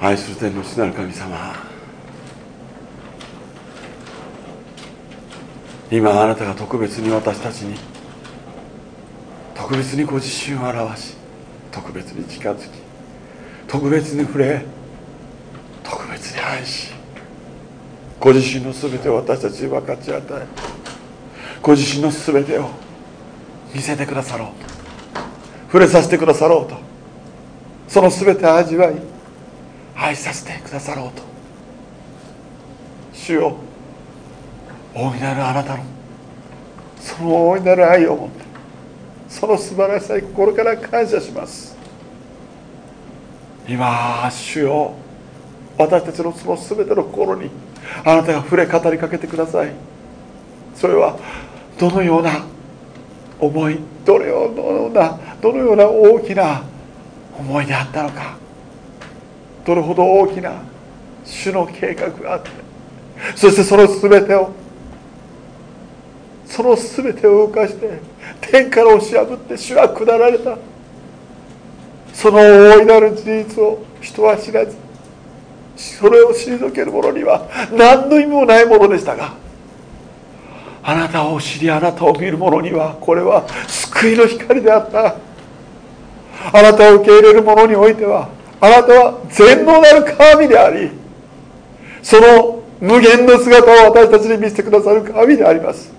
愛する天の父なる神様。今あなたが特別に私たちに特別にご自身を表し特別に近づき特別に触れ特別に愛しご自身の全てを私たちに分かち与えご自身の全てを見せてくださろうと触れさせてくださろうとその全てを味わい愛させてくださろうと。主よ大いなるあなたのその大いなる愛を持ってその素晴らしさに心から感謝します。今主よ私たちのその全ての心にあなたが触れ語りかけてください。それはどのような思いどのようなどのような大きな思いであったのか。どれほど大きな主の計画があってそしてその全てをその全てを動かして天から押し破って主は下られた。その大いなる事実を人は知らずそれを退ける者には何の意味もないものでしたがあなたを知りあなたを見る者にはこれは救いの光であった。あなたを受け入れる者においてはあなたは全能なる神でありその無限の姿を私たちに見せてくださる神であります。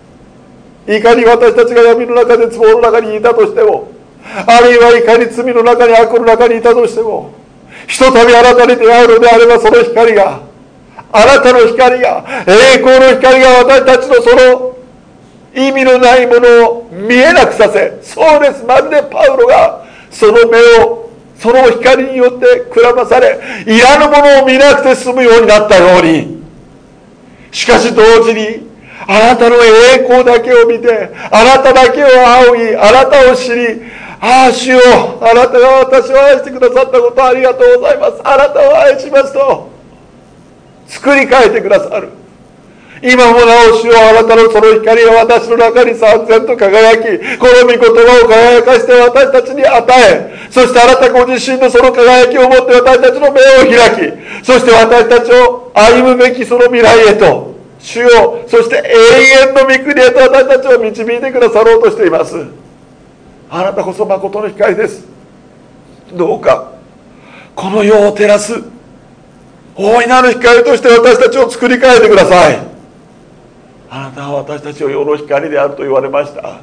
いかに私たちが闇の中で壺の中にいたとしてもあるいはいかに罪の中に悪の中にいたとしてもひとたびあなたに出会うのであればその光があなたの光が栄光の光が私たちのその意味のないものを見えなくさせそうです。まるでパウロがその目をその光によってくらまされいらぬものを見なくて済むようになったように。しかし同時にあなたの栄光だけを見てあなただけを仰ぎあなたを知りああ主よあなたが私を愛してくださったことありがとうございます。あなたを愛しますと作り変えてくださる。今もなお主よあなたのその光が私の中に三千と輝きこの御言葉を輝かして私たちに与えそしてあなたご自身のその輝きをもって私たちの目を開きそして私たちを歩むべきその未来へと主よそして永遠の御国へと私たちを導いてくださろうとしています。あなたこそ誠の光です。どうかこの世を照らす大いなる光として私たちを作り変えてください。あなたは私たちを世の光であると言われました。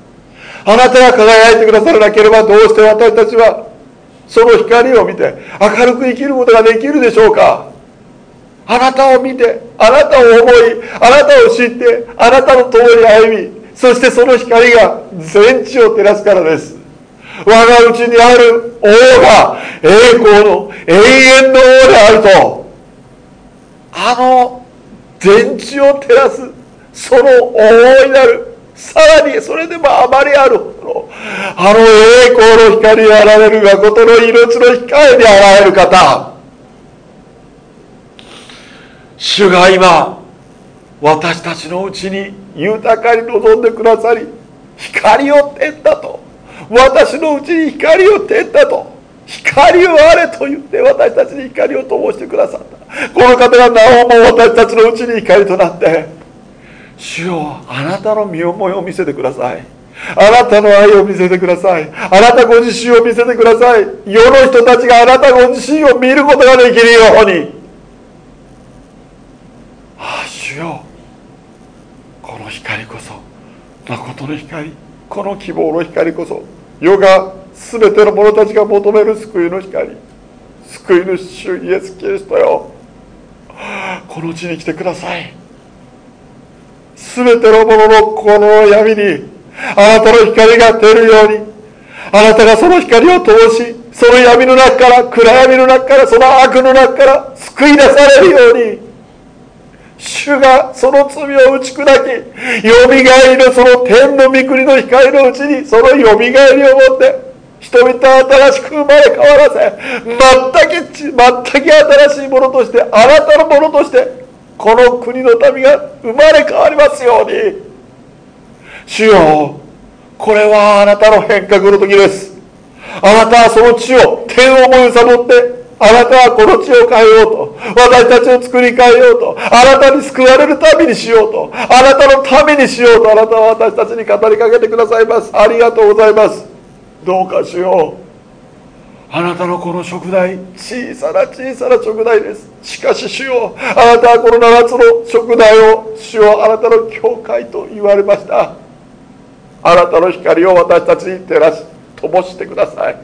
あなたが輝いてくださらなければどうして私たちはその光を見て明るく生きることができるでしょうか。あなたを見てあなたを思いあなたを知ってあなたの共に歩みそしてその光が全地を照らすからです。我がうちにある王が栄光の永遠の王であると。あの全地を照らすその大いなる。さらにそれでもあまりある。ほどあの栄光の光にあられる誠の命の光にあられる方。主が今私たちのうちに豊かに望んでくださり光を照ったと。私のうちに光を照ったと。光をあれと言って私たちに光を灯してくださった。この方がなおも私たちのうちに光となって主よあなたの身思いを見せてください。あなたの愛を見せてください。あなたご自身を見せてください。世の人たちがあなたご自身を見ることができるように。ああ主よこの光こそ誠の光この希望の光こそ世が全ての者たちが求める救いの光救い主主イエス・キリストよ。この地に来てください。全ての者ののこの闇にあなたの光が照るようにあなたがその光を通しその闇の中から暗闇の中からその悪の中から救い出されるように主がその罪を打ち砕きよみがえりのその天の御国の光のうちにそのよみがえりを持って人々は新しく生まれ変わらせ全く全く新しいものとしてあなたのものとしてこの国の民が生まれ変わりますように。主よこれはあなたの変革の時です。あなたはその地を天をも揺さぶってあなたはこの地を変えようと私たちを作り変えようとあなたに救われるためにしようとあなたのためにしようとあなたは私たちに語りかけてくださいます。ありがとうございます。どうかしよ。うあなたのこの食材。小さな小さな食材です。しかし主よあなたはこの7つの食材を主よあなたの教会と言われました。あなたの光を私たちに照らし灯してください。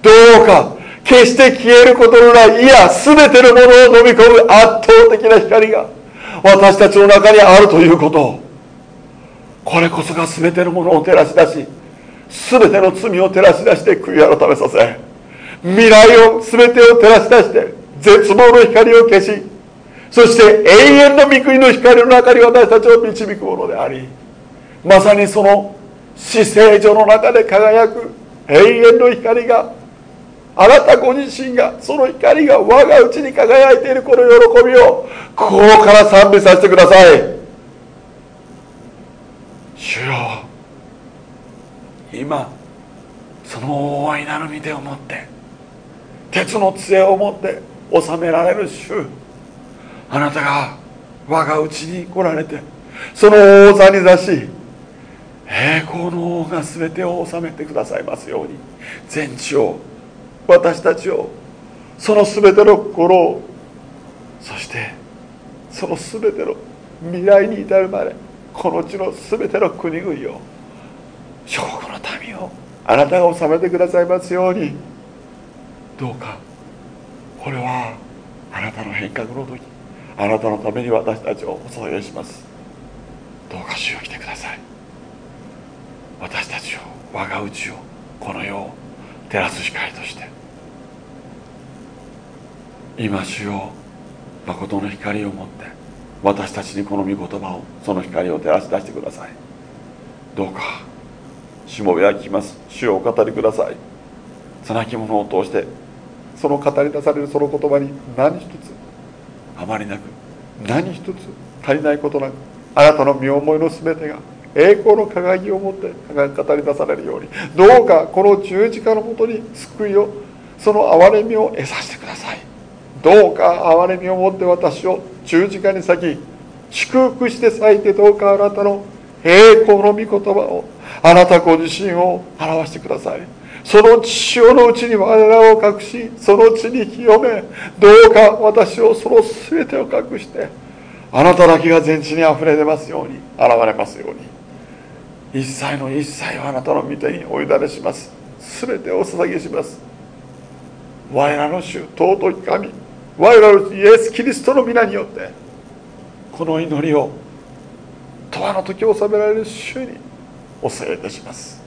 どうか決して消えることのないいや全てのものを飲み込む圧倒的な光が私たちの中にあるということこれこそが全てのものを照らし出し全ての罪を照らし出して悔い改めさせ未来を全てを照らし出して絶望の光を消しそして永遠の御国の光の中に私たちを導くものでありまさにその死聖所の中で輝く永遠の光があなたご自身がその光が我が内に輝いているこの喜びを心から賛美させてください。主よ。今その大いなる御手を持って鉄の杖を持って治められる主。あなたが我が内に来られてその王座に座し栄光の王が全てを治めてくださいますように全地を私たちをその全ての心をそしてその全ての未来に至るまでこの地の全ての国々を諸国の民をあなたが治めてくださいますように。どうかこれはあなたの変革の時あなたのために私たちをお捧げします。どうか主を来てください。私たちを我が内をこの世を照らす光として。今主よ誠の光を持って私たちにこの御言葉をその光を照らし出してください。どうかしもべは聞きます。主をお語りください。つなぎ物を通してその語り出されるその言葉に何一つあまりなく何一つ足りないことなくあなたの身思いの全てが栄光の輝きを持って語り出されるようにどうかこの十字架のもとに救いをその憐れみを得させてください。どうか憐れみを持って私を十字架に咲き祝福して咲いてどうかあなたの栄光の御言葉をあなたご自身を表してください。その潮のうちに我らを隠しその地に清めどうか私をその全てを隠してあなただけが全地にあふれ出ますように現れますように。一切の一切をあなたの御手にお委ねします。全てを捧げします。我らの主尊き神我らのイエス・キリストの皆によってこの祈りを永遠の時を収められる主にお捧げいたします。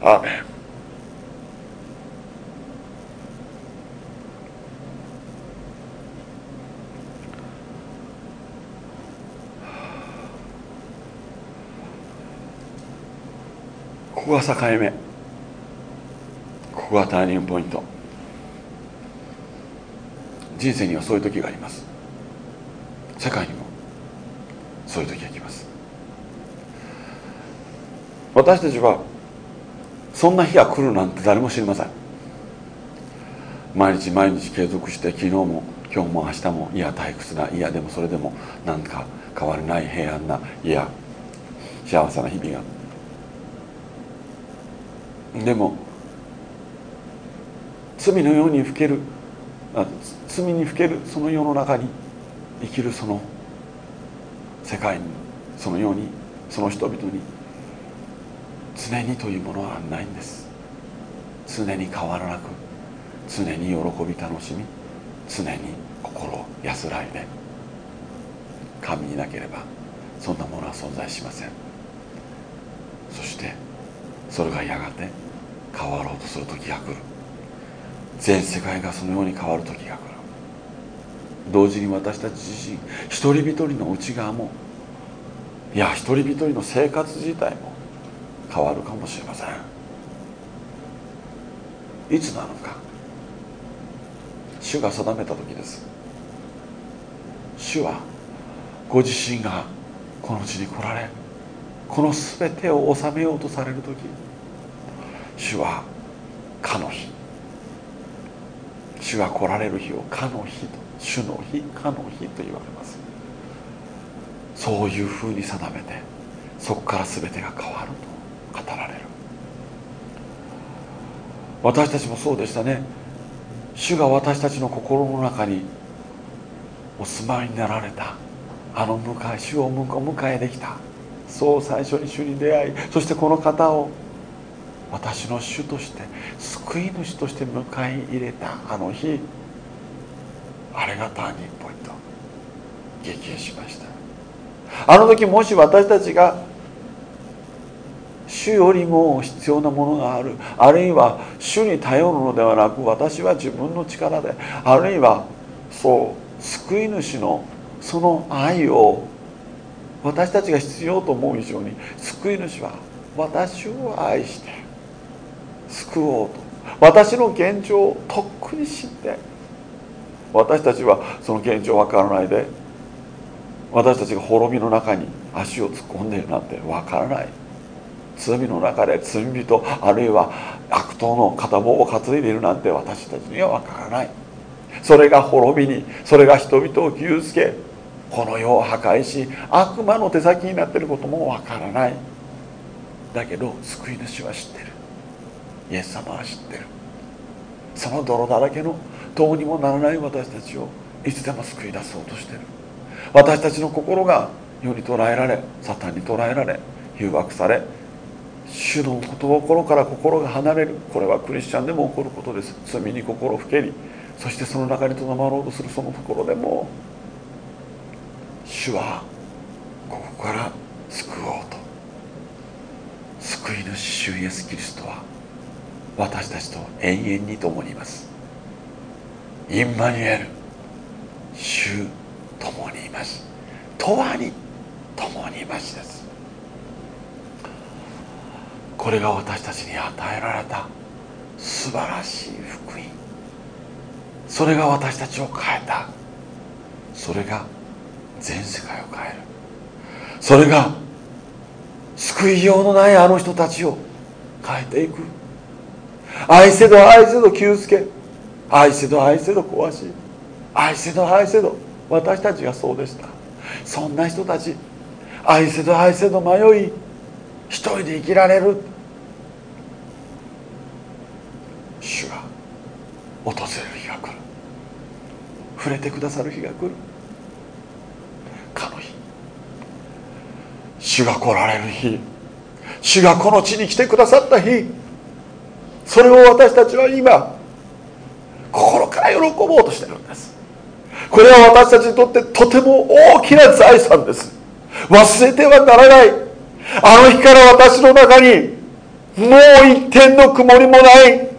アーメンここが境目。ここがターニングポイント。人生にはそういう時があります。世界にもそういう時が来ます私たちはそんな日が来るなんて誰も知りません。毎日毎日継続して昨日も今日も明日もいや退屈ないやでもそれでもなんか変わりない平安ないや幸せな日々が。でも罪のようにふける罪にふけるその世の中に生きるその世界にそのようにその人々に常にというものはないんです。常に変わらなく常に喜び楽しみ常に心安らいで神になければそんなものは存在しません。そしてそれがやがて変わろうとする時が来る。全世界がそのように変わる時が来る。同時に私たち自身一人一人の内側もいや一人一人の生活自体も変わるかもしれません。いつなのか。主が定めた時です。主はご自身がこの地に来られこの全てを治めようとされる時。主はかの日。主が来られる日をかの日と主の日かの日と言われます。そういうふうに定めてそこから全てが変わると。語られる。私たちもそうでしたね。主が私たちの心の中にお住まいになられた。あの迎え主をお迎えできた。そう最初に主に出会いそしてこの方を私の主として救い主として迎え入れた。あの日あれがターニングポイント。激変しました。あの時もし私たちが主よりも必要なものがある。あるいは主に頼るのではなく私は自分の力であるいはそう救い主のその愛を私たちが必要と思う以上に救い主は私を愛して救おうと。私の現状をとっくに知って私たちはその現状わからないで私たちが滅びの中に足を突っ込んでいるなんてわからない。罪の中で罪人あるいは悪党の片棒を担いでいるなんて私たちにはわからない。それが滅びにそれが人々を傷つけこの世を破壊し悪魔の手先になっていることもわからない。だけど救い主は知ってる。イエス様は知ってる。その泥だらけのどうにもならない私たちをいつでも救い出そうとしてる。私たちの心が世に捉えられサタンに捉えられ誘惑され主のところから心が離れる。これはクリスチャンでも起こることです。罪に心をふけり。そしてその中にとどまろうとするそのところでも主はここから救おうと。救い主主イエス・キリストは私たちと永遠に共にいます。インマニュエル主共にいます。永遠に共にいますです。これが私たちに与えられた素晴らしい福音。それが私たちを変えた。それが全世界を変える。それが救いようのないあの人たちを変えていく。愛せど愛せど傷つけ。愛せど愛せど壊し。愛せど愛せど私たちがそうでした。そんな人たち愛せど愛せど迷い一人で生きられる。主が訪れる日が来る。触れてくださる日が来る。かの日主が来られる日主がこの地に来てくださった日それを私たちは今心から喜ぼうとしてるんです。これは私たちにとってとても大きな財産です。忘れてはならない。あの日から私の中にもう一点の曇りもない。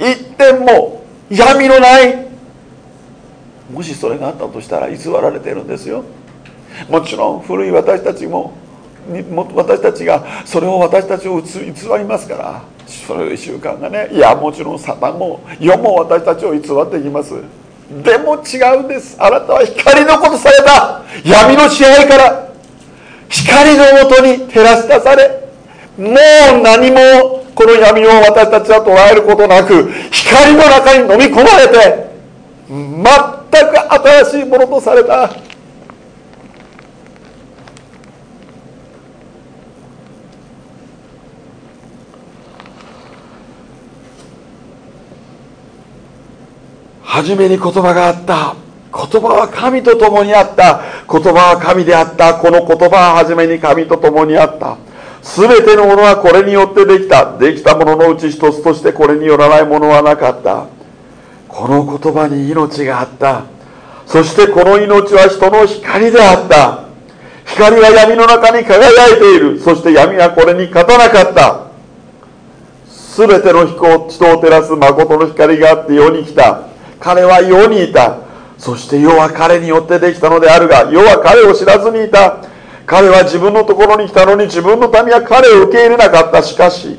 一点も闇のない。もしそれがあったとしたら偽られてるんですよ。もちろん古い私たちも私たちがそれを私たちを偽りますから。それ習慣がね。いやもちろんサタンも世も私たちを偽っていきます。でも違うんです。あなたは光のことされた。闇の支配から光のもとに照らし出されもう何もこの闇を私たちは捉えることなく光の中に飲み込まれて全く新しいものとされた。初めに言葉があった。言葉は神と共にあった。言葉は神であった。この言葉は初めに神と共にあった。全てのものはこれによってできた。できたもののうち一つとしてこれによらないものはなかった。この言葉に命があった。そしてこの命は人の光であった。光は闇の中に輝いている。そして闇はこれに勝たなかった。全ての人を照らす誠の光があって世に来た。彼は世にいた。そして世は彼によってできたのであるが世は彼を知らずにいた。彼は自分のところに来たのに自分の民は彼を受け入れなかった。しかし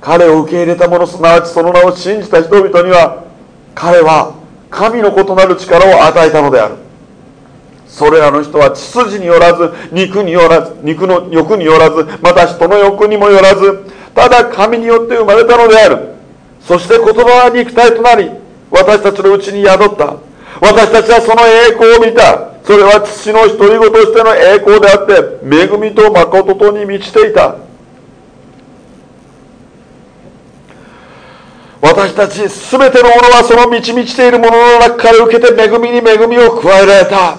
彼を受け入れた者すなわちその名を信じた人々には彼は神の異なる力を与えたのである。それらの人は血筋によらず肉によらず肉の欲によらずまた人の欲にもよらずただ神によって生まれたのである。そして言葉は肉体となり私たちのうちに宿った。私たちはその栄光を見た。それは父の独り子としての栄光であって恵みと誠とに満ちていた。私たち全てのものはその満ち満ちているものの中から受けて恵みに恵みを加えられた。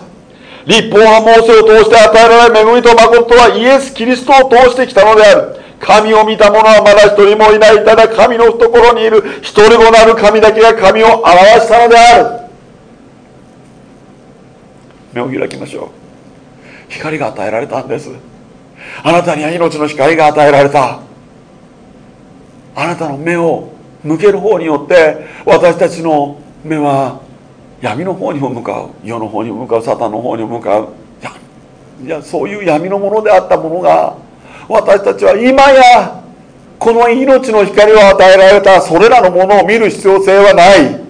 立法はモーセを通して与えられ恵みと誠はイエス・キリストを通してきたのである。神を見た者はまだ一人もいない。ただ神の懐にいる。一人子なる神だけが神を表したのである。目を開きましょう。光が与えられたんです。あなたには命の光が与えられた。あなたの目を向ける方によって私たちの目は闇の方にも向かう。世の方にも向かう。サタンの方にも向かう。いやそういう闇のものであったものが私たちは今やこの命の光を与えられたそれらのものを見る必要性はない。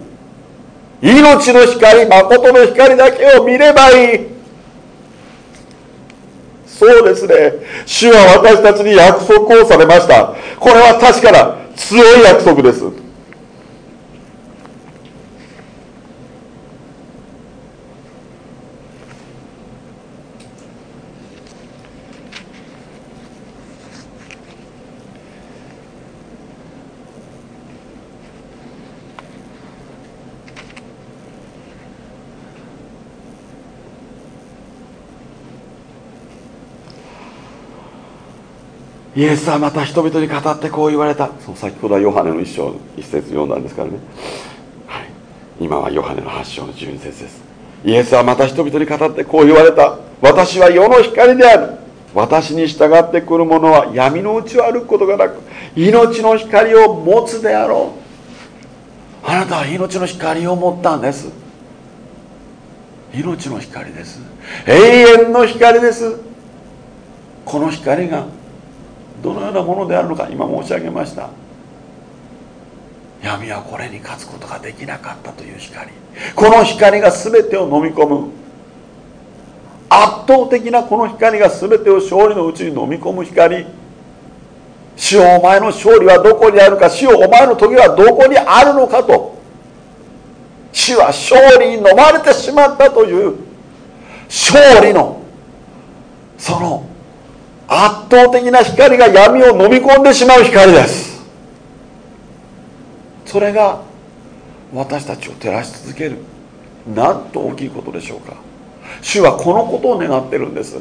命の光誠の光だけを見ればいい。そうですね。主は私たちに約束をされました。これは確かな強い約束です。イエスはまた人々に語ってこう言われた。そう先ほどはヨハネの一章一節読んだんですからね、はい、今はヨハネの8章の12節です。イエスはまた人々に語ってこう言われた。私は世の光である。私に従ってくる者は闇のうちを歩くことがなく命の光を持つであろう。あなたは命の光を持ったんです。命の光です。永遠の光です。この光がどのようなものであるのか今申し上げました。闇はこれに勝つことができなかったという光。この光が全てを飲み込む。圧倒的なこの光が全てを勝利のうちに飲み込む光。主よお前の勝利はどこにあるか主よお前の時はどこにあるのかと。主は勝利に飲まれてしまったという勝利のその圧倒的な光が闇を飲み込んでしまう光です。それが私たちを照らし続けるなんと大きいことでしょうか。主はこのことを願ってるんです。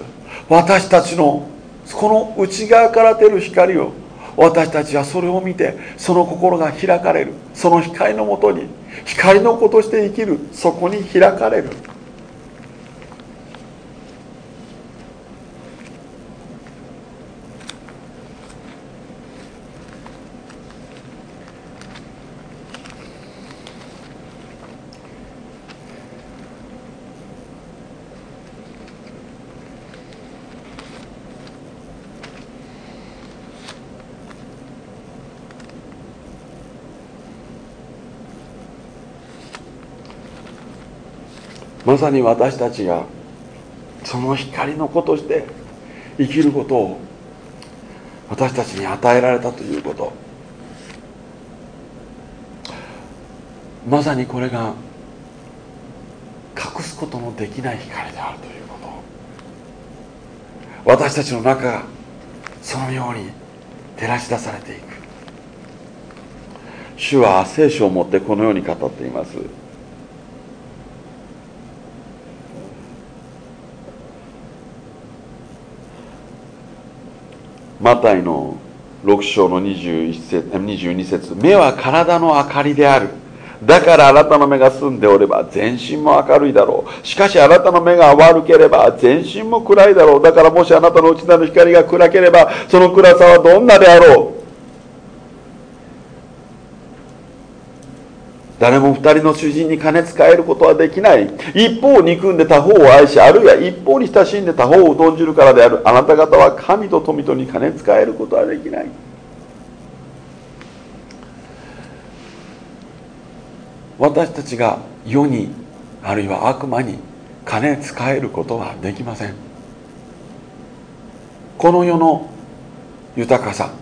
私たちのこの内側から出る光を私たちはそれを見てその心が開かれる。その光のもとに光の子として生きる。そこに開かれる。まさに私たちがその光の子として生きることを私たちに与えられたということ。まさにこれが隠すことのできない光であるということ。私たちの中がそのように照らし出されていく。主は聖書をもってこのように語っています。マタイの6章の21節22節。目は体の明かりである。だからあなたの目が澄んでおれば全身も明るいだろう。しかしあなたの目が悪ければ全身も暗いだろう。だからもしあなたの内なる光が暗ければその暗さはどんなであろう。誰も二人の主人に金使えることはできない。一方を憎んで他方を愛しあるいは一方に親しんで他方を頓じるからである。あなた方は神と富とに金使えることはできない。私たちが世にあるいは悪魔に金使えることはできません。この世の豊かさ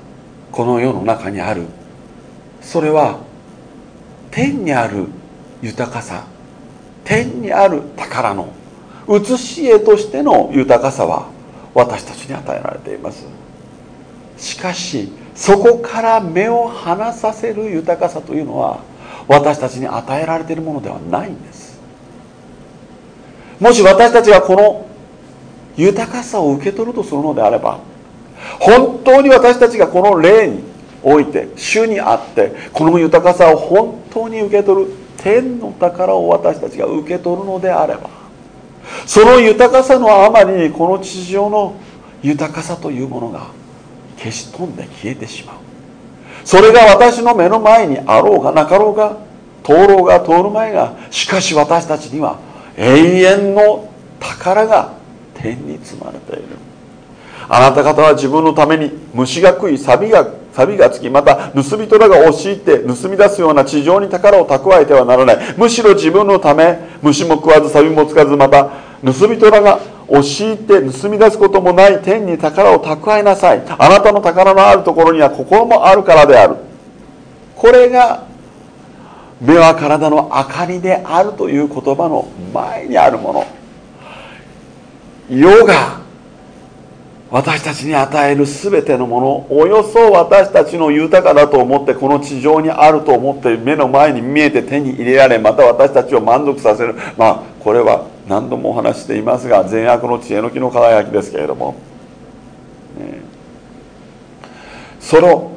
この世の中にある。それは天にある豊かさ天にある宝の写し絵としての豊かさは私たちに与えられています。しかしそこから目を離させる豊かさというのは私たちに与えられているものではないんです。もし私たちがこの豊かさを受け取るとするのであれば本当に私たちがこの霊において主にあってこの豊かさを本当に受け取る天の宝を私たちが受け取るのであればその豊かさのあまりにこの地上の豊かさというものが消し飛んで消えてしまう。それが私の目の前にあろうがなかろうが通ろうが通る前がしかし私たちには永遠の宝が天に積まれている。あなた方は自分のために虫が食い錆が錆がつきまた盗人らが押し入って盗み出すような地上に宝を蓄えてはならない。むしろ自分のため虫も食わず錆もつかずまた盗人らが押し入って盗み出すこともない天に宝を蓄えなさい。あなたの宝のあるところには心もあるからである。これが目は体の明かりであるという言葉の前にあるもの。世が私たちに与える全てのものおよそ私たちの豊かだと思ってこの地上にあると思って目の前に見えて手に入れられまた私たちを満足させる。まあこれは何度もお話していますが善悪の知恵の木の輝きですけれども、その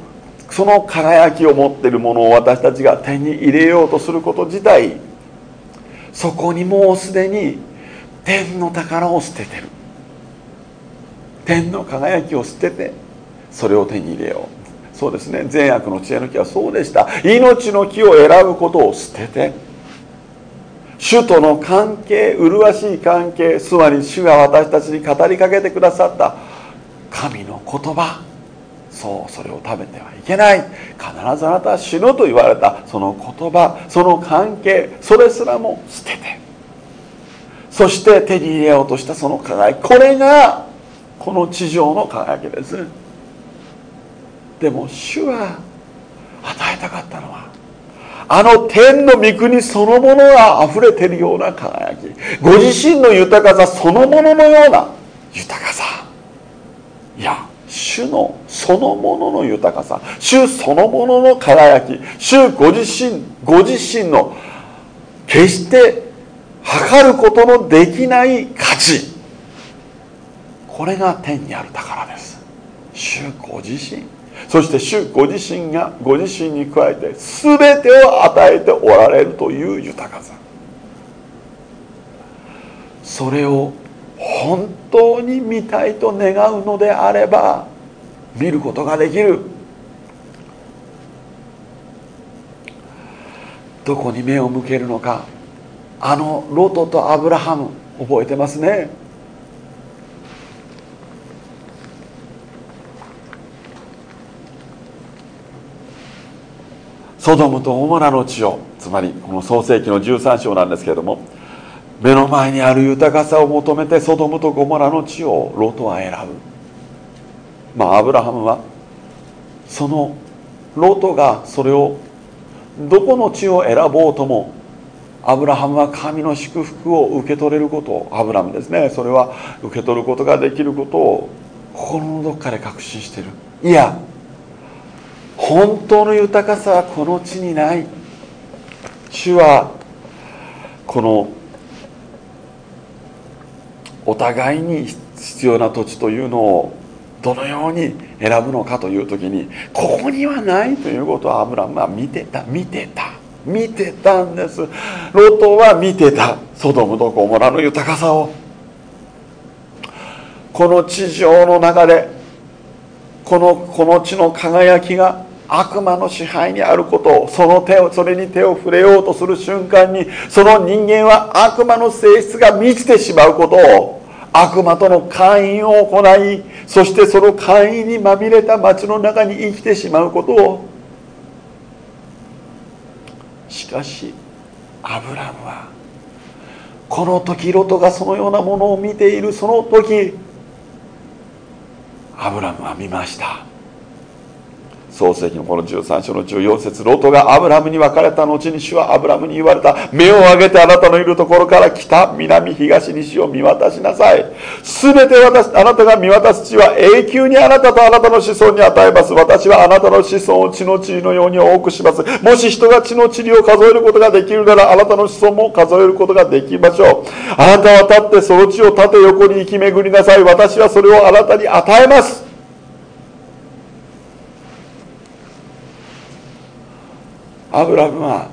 その輝きを持っているものを私たちが手に入れようとすること自体そこにもうすでに天の宝を捨ててる。天の輝きを捨ててそれを手に入れよう。そうですね。善悪の知恵の木はそうでした。命の木を選ぶことを捨てて主との関係麗しい関係つまり主が私たちに語りかけてくださった神の言葉。そうそれを食べてはいけない。必ずあなたは死ぬと言われた。その言葉その関係それすらも捨てて。そして手に入れようとしたその輝きこれがこの地上の輝きです。でも主は与えたかったのはあの天の御国そのものが溢れてるような輝きご自身の豊かさそのもののような豊かさ。いや主のそのものの豊かさ主そのものの輝き主ご自身ご自身の決して測ることのできない価値。これが天にある宝です。主ご自身。そして主ご自身がご自身に加えて全てを与えておられるという豊かさ。それを本当に見たいと願うのであれば見ることができる。どこに目を向けるのか。あのロトとアブラハム覚えてますね。ソドムとオモラの地をつまりこの創世紀の13章なんですけれども目の前にある豊かさを求めてソドムとゴモラの地をロトは選ぶ。まあアブラハムはそのロトがそれをどこの地を選ぼうともアブラハムは神の祝福を受け取れることをアブラムですね。それは受け取ることができることを心のどっかで確信してる。いや本当の豊かさはこの地にない。主はこのお互いに必要な土地というのをどのように選ぶのかという時にここにはないということをアブラムは見てた見てた見てたんです。ロトは見てた。ソドムとゴモラの豊かさを。この地上の中でこのこの地の輝きが悪魔の支配にあることをその手をそれに手を触れようとする瞬間にその人間は悪魔の性質が満ちてしまうことを悪魔との会員を行いそしてその会員にまみれた町の中に生きてしまうことを。しかしアブラムはこの時ロトがそのようなものを見ているその時アブラムは見ました。創世記のこの13章の14節ロトがアブラムに別れた後に主はアブラムに言われた。目を上げてあなたのいるところから北南東西を見渡しなさい。全て私あなたが見渡す地は永久にあなたとあなたの子孫に与えます私はあなたの子孫を地の地のように多くします。もし人が地の地理を数えることができるならあなたの子孫も数えることができましょう。あなたは立ってその地を縦横に行き巡りなさい。私はそれをあなたに与えます。アブラムは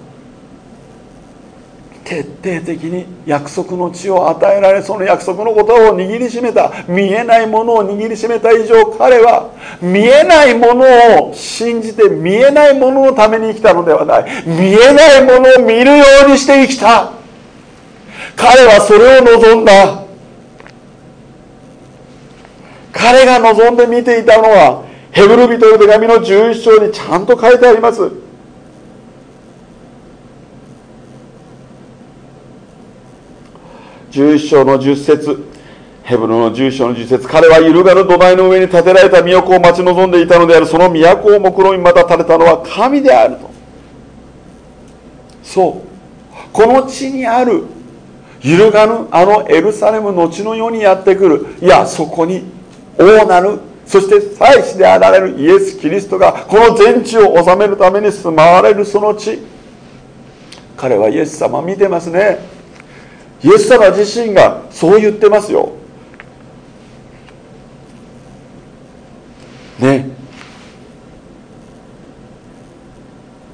徹底的に約束の地を与えられその約束のことを握りしめた。見えないものを握りしめた以上彼は見えないものを信じて見えないもののために生きたのではない。見えないものを見るようにして生きた。彼はそれを望んだ。彼が望んで見ていたのはヘブル人の手紙の11章にちゃんと書いてあります。11章の10節。ヘブルの11章の10節。彼は揺るがる土台の上に建てられた都を待ち望んでいたのである。その都を目論みまた建てたのは神であると。そう。この地にある揺るがぬあのエルサレムの地のようにやってくる。いやそこに王なる。そして祭司であられるイエス・キリストがこの全地を治めるために住まわれるその地。彼はイエス様見てますね。イエス様自身がそう言ってますよ。ね。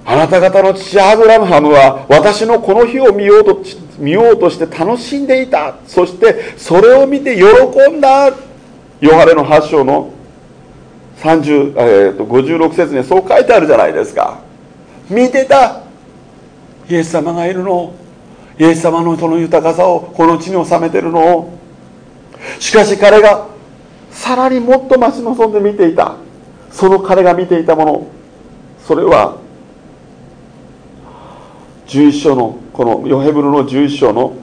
あなた方の父アブラハムは私のこの日を見ようと見ようとして楽しんでいた。そしてそれを見て喜んだ。ヨハネの8章の30、えー、と56節にそう書いてあるじゃないですか。見てた。イエス様がいるのをイエス様のその豊かさをこの地に収めてるのを。しかし彼がさらにもっと待ち望んで見ていた。その彼が見ていたもの。それは11章のこのヨヘブルの11章の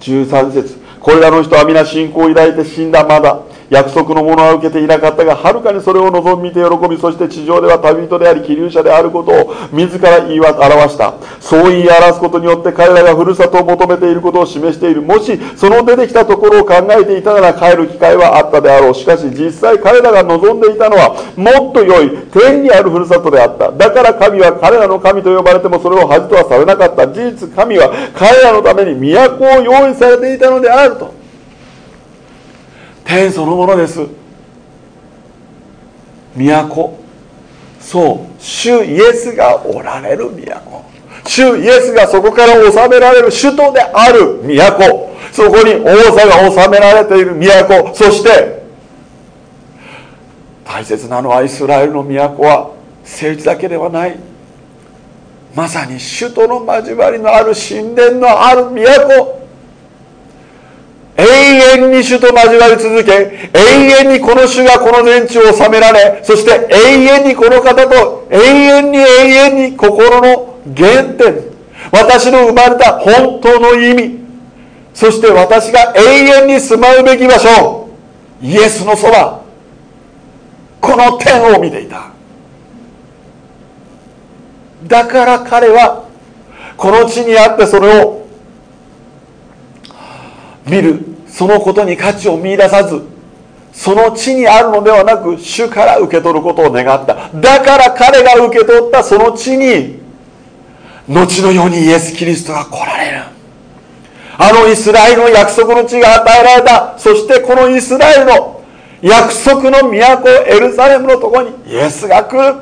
13節。これらの人は皆信仰を抱いて死んだまだ。約束のものは受けていなかったがはるかにそれを望み見て喜びそして地上では旅人であり気流者であることを自ら言い表した。そう言い表すことによって彼らがふるさとを求めていることを示している。もしその出てきたところを考えていたなら帰る機会はあったであろう。しかし実際彼らが望んでいたのはもっと良い天にあるふるさとであった。だから神は彼らの神と呼ばれてもそれを恥とはされなかった。事実神は彼らのために都を用意されていたのであると。天そのものです。都。そう。主イエスがおられる都。主イエスがそこから治められる首都である都。そこに王座が治められている都。そして大切なのはイスラエルの都は政治だけではない。まさに首都の交わりのある神殿のある都。永遠に主と交わり続け永遠にこの主がこの全地を治められそして永遠にこの方と永遠に永遠に心の原点。私の生まれた本当の意味。そして私が永遠に住まうべき場所イエスのそばこの天を見ていた。だから彼はこの地にあってそれを見る。そのことに価値を見いださずその地にあるのではなく主から受け取ることを願った。だから彼が受け取ったその地に後のようにイエス・キリストが来られる。あのイスラエルの約束の地が与えられた。そしてこのイスラエルの約束の都エルサレムのところにイエスが来る。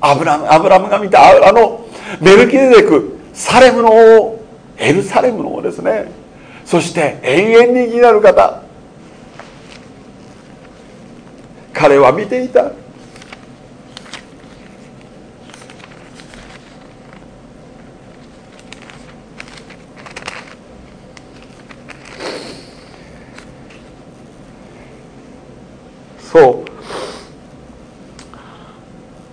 アブラムアブラムが見たあのメルキデデクサレムの王エルサレムの王ですね。そして永遠に義なる方。彼は見ていた。そう。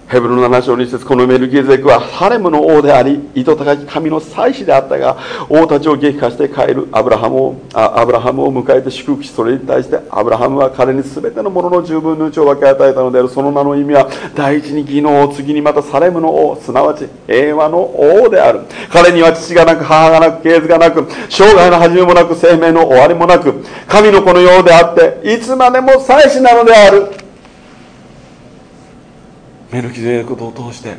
ヘブルの7章2節このメルキゼクはハレムの王であり糸高き神の祭司であったが王たちを激化して帰るアブラハムをアブラハムを迎えて祝福しそれに対してアブラハムは彼に全てのものの十分のうちを分け与えたのである。その名の意味は第一に義の王次にまたサレムの王すなわち平和の王である。彼には父がなく母がなく系図がなく生涯の始めもなく生命の終わりもなく神の子のようであっていつまでも祭司なのである。メルキゼデクを通して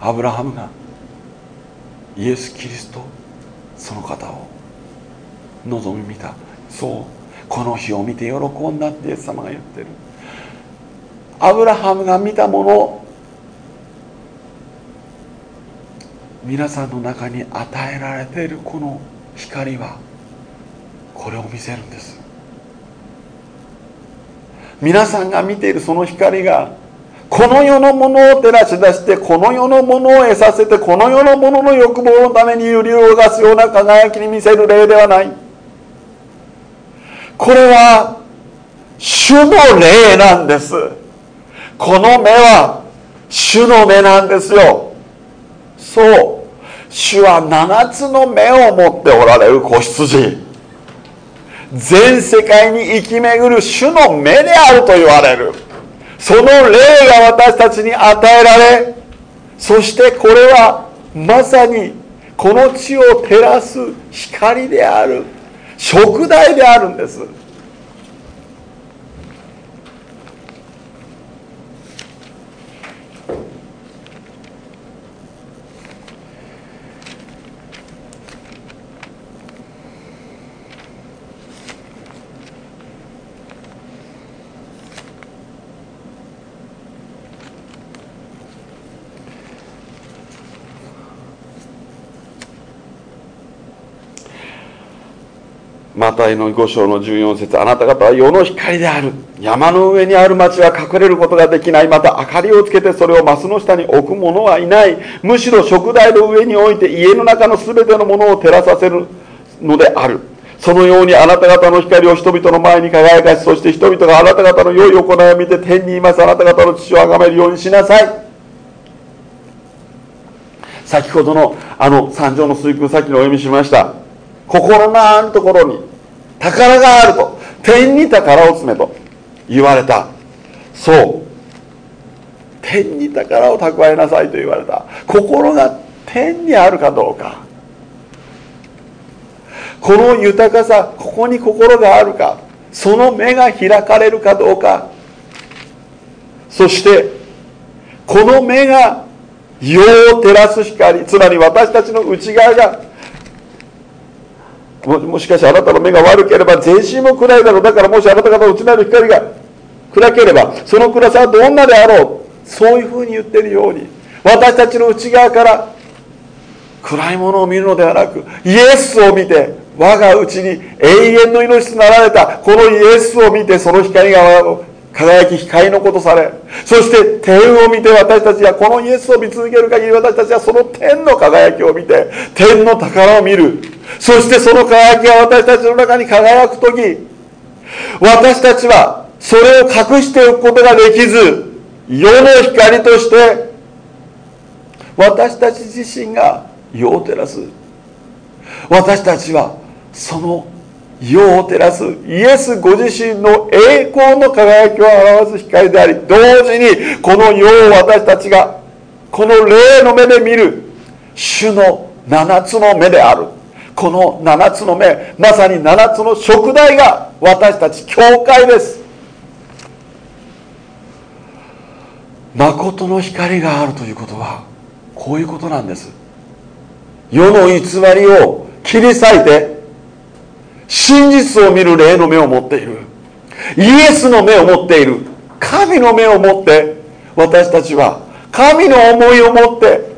アブラハムがイエス・キリストその方を望み見た。そうこの日を見て喜んだってイエス様が言ってる。アブラハムが見たもの皆さんの中に与えられているこの光はこれを見せるんです。皆さんが見ているその光がこの世のものを照らし出してこの世のものを得させてこの世のものの欲望のために揺り動かすような輝きに見せる例ではない。これは主の霊なんです。この目は主の目なんですよ。そう。主は7つの目を持っておられる子羊。全世界に生き巡る主の目であると言われる。その霊が私たちに与えられそしてこれはまさにこの地を照らす光である食材であるんです。マタイの5章の14節あなた方は世の光である。山の上にある町は隠れることができない。また明かりをつけてそれをマスの下に置く者はいない。むしろ食台の上に置いて家の中の全てのものを照らさせるのである。そのようにあなた方の光を人々の前に輝かしそして人々があなた方の良い行いを見て天にいます。あなた方の父を崇めるようにしなさい。先ほどのあの三条の水空先にお読みしました。心のあるところに宝があると。天に宝を詰めと言われた。そう。天に宝を蓄えなさいと言われた。心が天にあるかどうか。この豊かさここに心があるか。その目が開かれるかどうか。そしてこの目が世を照らす光つまり私たちの内側がもしかしあなたの目が悪ければ全身も暗いだろう。だからもしあなた方の内なる光が暗ければその暗さはどんなであろう。そういうふうに言っているように私たちの内側から暗いものを見るのではなくイエスを見て我が家に永遠の命となられたこのイエスを見てその光が輝き光のことされそして天を見て私たちがこのイエスを見続ける限り私たちはその天の輝きを見て天の宝を見る。そしてその輝きが私たちの中に輝く時。私たちはそれを隠しておくことができず世の光として私たち自身が世を照らす。私たちはその世を照らすイエスご自身の栄光の輝きを表す光であり同時にこの世を私たちがこの霊の目で見る主の7つの目である。この7つの目まさに7つの食材が私たち教会です。誠の光があるということはこういうことなんです。世の偽りを切り裂いて真実を見る霊の目を持っている。イエスの目を持っている。神の目を持って私たちは神の思いを持って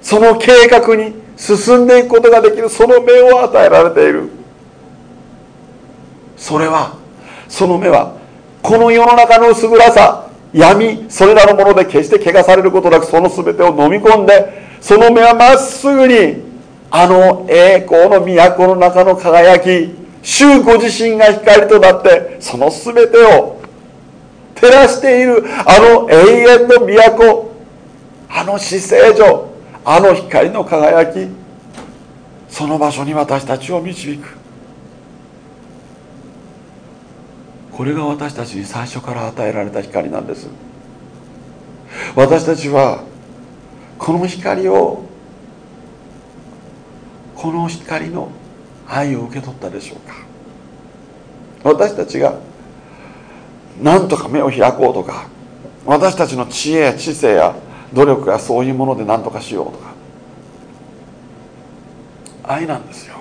その計画に進んでいくことができる。その目を与えられている。それはその目はこの世の中の薄暗さ闇それらのもので決して汚されることなくその全てを飲み込んでその目はまっすぐにあの栄光の都の中の輝き主ご自身が光となってその全てを照らしているあの永遠の都あの死聖所あの光の輝きその場所に私たちを導く。これが私たちに最初から与えられた光なんです。私たちはこの光をこの光の愛を受け取ったでしょうか。私たちが何とか目を開こうとか私たちの知恵や知性や努力がそういうもので何とかしようとか。愛なんですよ。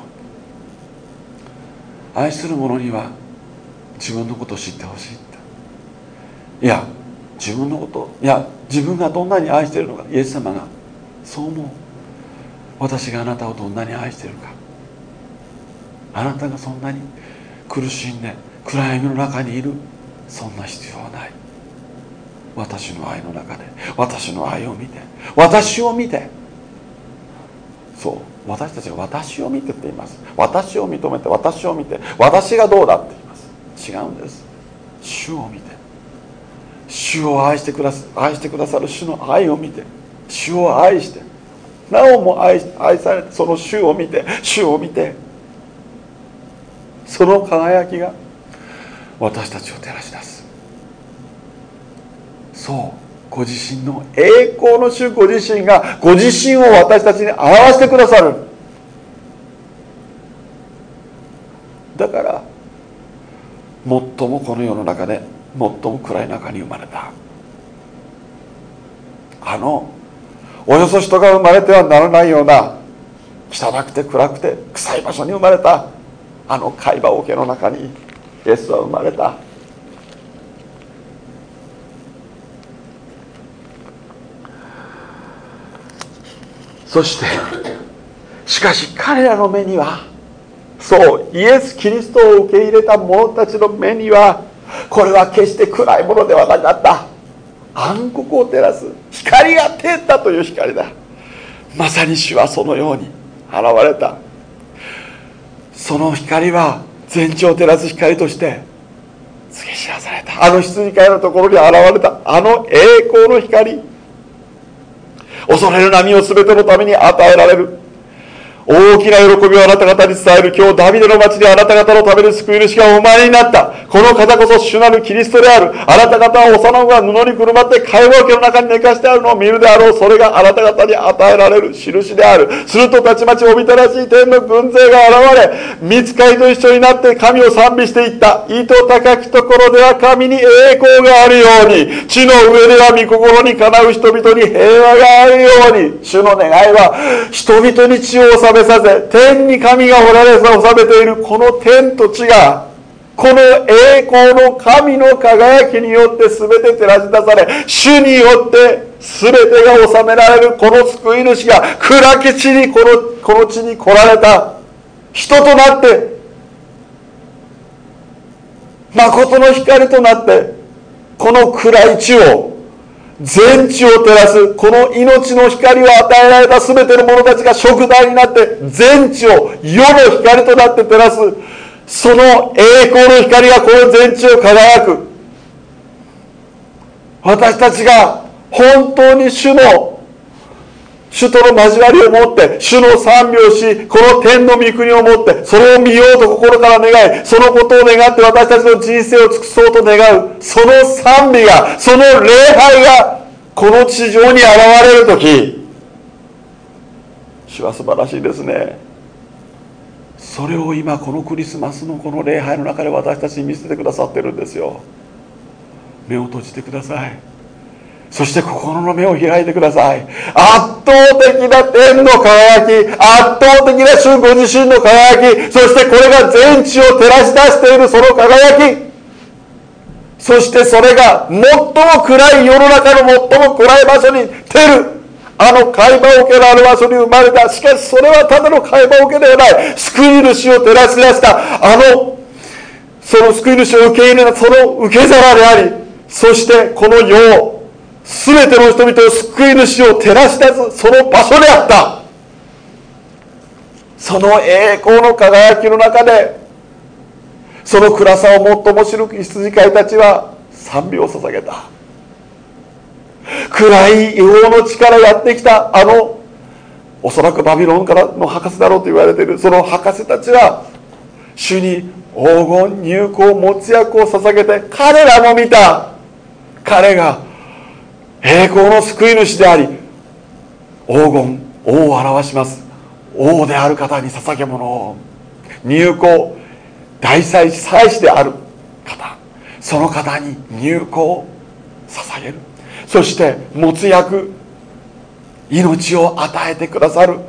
愛する者には自分のことを知ってほしいって。いや自分のこといや自分がどんなに愛しているのかイエス様がそう思う。私があなたをどんなに愛しているか。あなたがそんなに苦しんで暗闇の中にいるそんな必要はない。私の愛の中で私の愛を見て私を見て。そう。私たちは私を見てって言います。私を認めて私を見て私がどうだって言います。違うんです。主を見て。主を愛してくださ愛してくださる主の愛を見て。主を愛して。なおも愛愛されてその主を見て。主を見て。その輝きが私たちを照らし出す。そうご自身の栄光の主ご自身がご自身を私たちに表してくださる。だから最もこの世の中で最も暗い中に生まれた。あのおよそ人が生まれてはならないような汚くて暗くて臭い場所に生まれた。あの海馬桶の中にイエスは生まれた。そしてしかし彼らの目にはそうイエス・キリストを受け入れた者たちの目にはこれは決して暗いものではなかった。暗黒を照らす光が照ったという光だ。まさに主はそのように現れた。その光は全地を照らす光として告げ知らされた。あの羊飼いのところに現れた。あの栄光の光。恐れる波を全てのために与えられる大きな喜びをあなた方に伝える今日ダビデの町であなた方のために救い主がお前になった。この方こそ主なるキリストである。あなた方は幼子が布にくるまって会話桶の中に寝かしてあるのを見るであろう。それがあなた方に与えられる印である。するとたちまちおびただしい天の軍勢が現れ見つかりと一緒になって神を賛美していった。糸高きところでは神に栄光があるように。地の上では御心にかなう人々に平和があるように。主の願いは人々に地を治めさせ天に神がおられさ治めているこの天と地がこの栄光の神の輝きによって全て照らし出され主によって全てが収められるこの救い主が暗き地にこのこの地に来られた人となって誠の光となってこの暗い地を全地を照らすこの命の光を与えられた全ての者たちが食材になって全地を世の光となって照らすその栄光の光がこの全地を輝く。私たちが本当に主の主との交わりを持って主の賛美をしこの天の御国を持ってそれを見ようと心から願いそのことを願って私たちの人生を尽くそうと願うその賛美がその礼拝がこの地上に現れる時主は素晴らしいですね。それを今このクリスマスのこの礼拝の中で私たちに見せてくださってるんですよ。目を閉じてください。そして心の目を開いてください。圧倒的な天の輝き圧倒的な主ご自身の輝きそしてこれが全地を照らし出しているその輝き。そしてそれが最も暗い世の中の最も暗い場所に照る。あの会話を受けられる場所に生まれた。しかしそれはただの会話を受けではない。救い主を照らし出した。あのその救い主を受け入れたその受け皿でありそしてこの世を全ての人々を救い主を照らし出すその場所であった。その栄光の輝きの中でその暗さを最も知る羊飼いたちは賛美を捧げた。暗い違法の地からやってきたあのおそらくバビロンからの博士だろうと言われているその博士たちは主に黄金入港没薬を捧げて彼らも見た。彼が栄光の救い主であり黄金王を表します。王である方に捧げ物を入港大祭司祭司である方。その方に入港を捧げる。そして持つ役命を与えてくださる。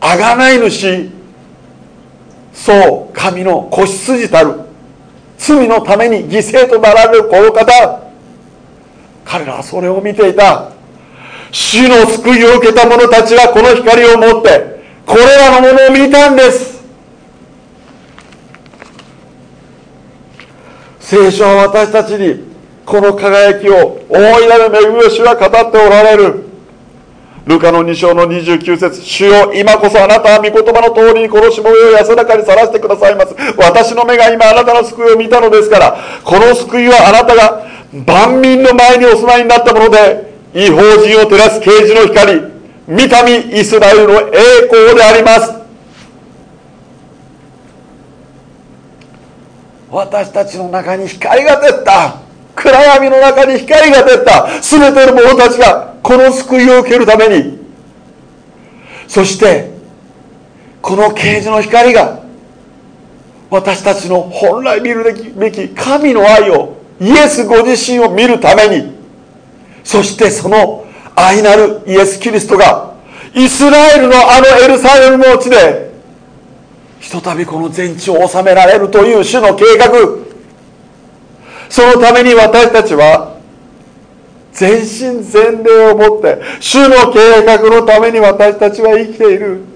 贖い主そう神の子羊たる。罪のために犠牲となられるこの方。彼らはそれを見ていた。主の救いを受けた者たちはこの光を持ってこれらのものを見たんです。聖書は私たちにこの輝きを大いなる恵みを主は語っておられる。ルカの2章の29節主よ今こそあなたは御言葉の通りにこのしもを安らかにさらしてくださいます。私の目が今あなたの救いを見たのですからこの救いはあなたが万民の前にお住まいになったもので違法人を照らす啓示の光三民イスラエルの栄光であります。私たちの中に光が出た。暗闇の中に光が出た。全ての者たちがこの救いを受けるために。そしてこの啓示の光が私たちの本来見るべき神の愛をイエスご自身を見るためにそしてその愛なるイエス・キリストがイスラエルのあのエルサレムの地でひとたびこの全地を治められるという主の計画。そのために私たちは全身全霊を持って主の計画のために私たちは生きている。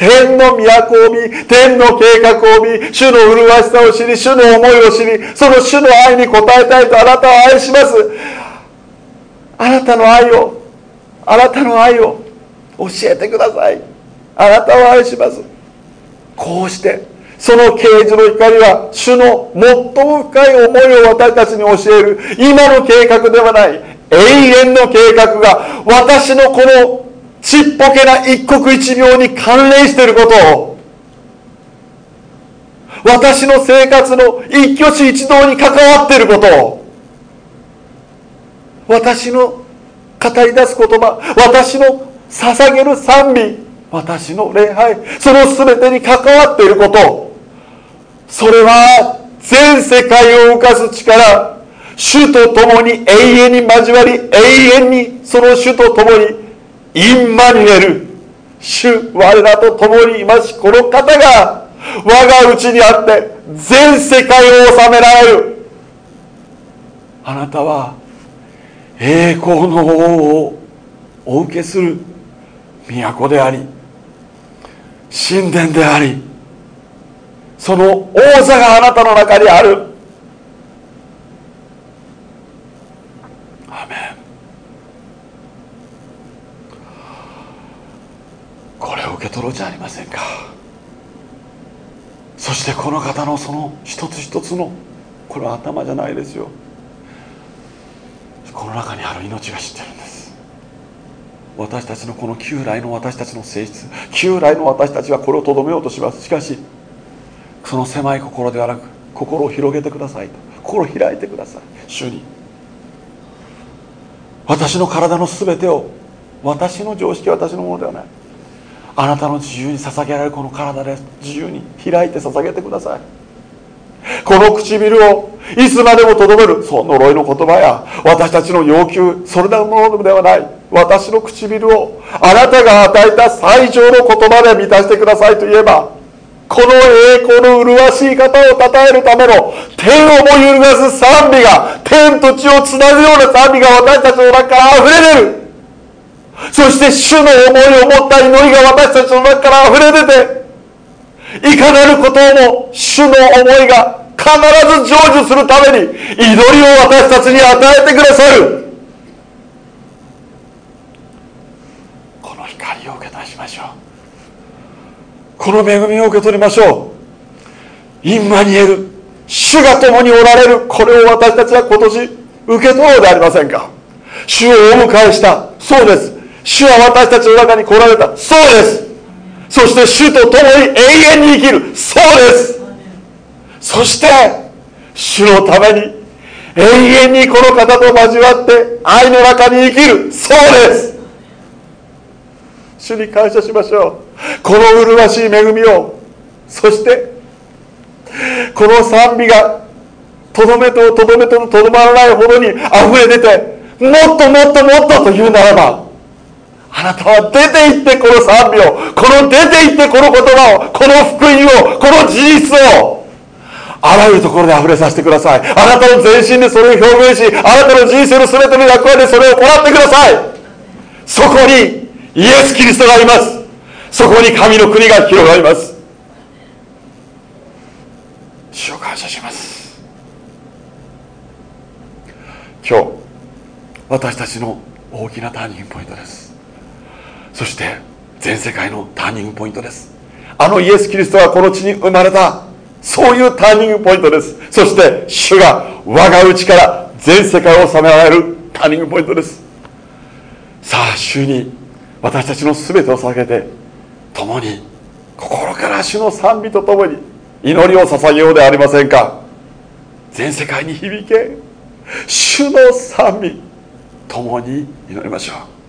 天の都を見天の計画を見主の麗しさを知り主の思いを知りその主の愛に応えたいとあなたを愛します。あなたの愛をあなたの愛を教えてください。あなたを愛します。こうしてその啓示の光は主の最も深い思いを私たちに教える今の計画ではない永遠の計画が私のこのちっぽけな一刻一秒に関連していることを私の生活の一挙手一動に関わっていることを私の語り出す言葉私の捧げる賛美私の礼拝その全てに関わっていること。それは全世界を動かす力主と共に永遠に交わり永遠にその主と共にインマニュエル主我らと共にいますこの方が我がうちにあって全世界を治められる。あなたは栄光の王をお受けする都であり神殿でありその王座があなたの中にあるアメンこれを受け取ろうじゃありませんか。そしてこの方のその一つ一つのこれは頭じゃないですよ。この中にある命が知ってるんです。私たちのこの旧来の私たちの性質旧来の私たちはこれをとどめようとします。しかしその狭い心ではなく心を広げてくださいと。心を開いてください。主に。私の体の全てを私の常識は私のものではない。あなたの自由に捧げられるこの体で自由に開いて捧げてください。この唇をいつまでもとどめるその呪いの言葉や私たちの要求それなものではない。私の唇をあなたが与えた最上の言葉で満たしてくださいと言えばこの栄光の麗しい方を称えるための天をも揺るがす賛美が天と地をつなぐような賛美が私たちの中から溢れ出る。そして主の思いを持った祈りが私たちの中から溢れ出ていかなることをも主の思いが必ず成就するために祈りを私たちに与えてくださる。この光を受け出しましょう。この恵みを受け取りましょう。インマニエル主が共におられる。これを私たちは今年受け取ろうでありませんか。主をお迎えした。そうです。主は私たちの中に来られた。そうです。そして主と共に永遠に生きる。そうです。そして主のために永遠にこの方と交わって愛の中に生きる。そうです。主に感謝しましょう。この麗しい恵みを。そしてこの賛美がとどめととどめとのとどまらないほどに溢れ出てもっともっともっとというならばあなたは出て行ってこの賛美をこの出て行ってこの言葉をこの福音をこの事実をあらゆるところで溢れさせてください。あなたの全身でそれを表現しあなたの人生の全ての役割でそれを行ってください。そこにイエス・キリストがいます。そこに神の国が広がります。主を感謝します。今日私たちの大きなターニングポイントです。そして全世界のターニングポイントです。あのイエス・キリストがこの地に生まれたそういうターニングポイントです。そして主が我が内から全世界を治められるターニングポイントです。さあ主に私たちの全てを捧げて共に心から主の賛美とともに祈りを捧げようではありませんか。全世界に響け主の賛美共に祈りましょう。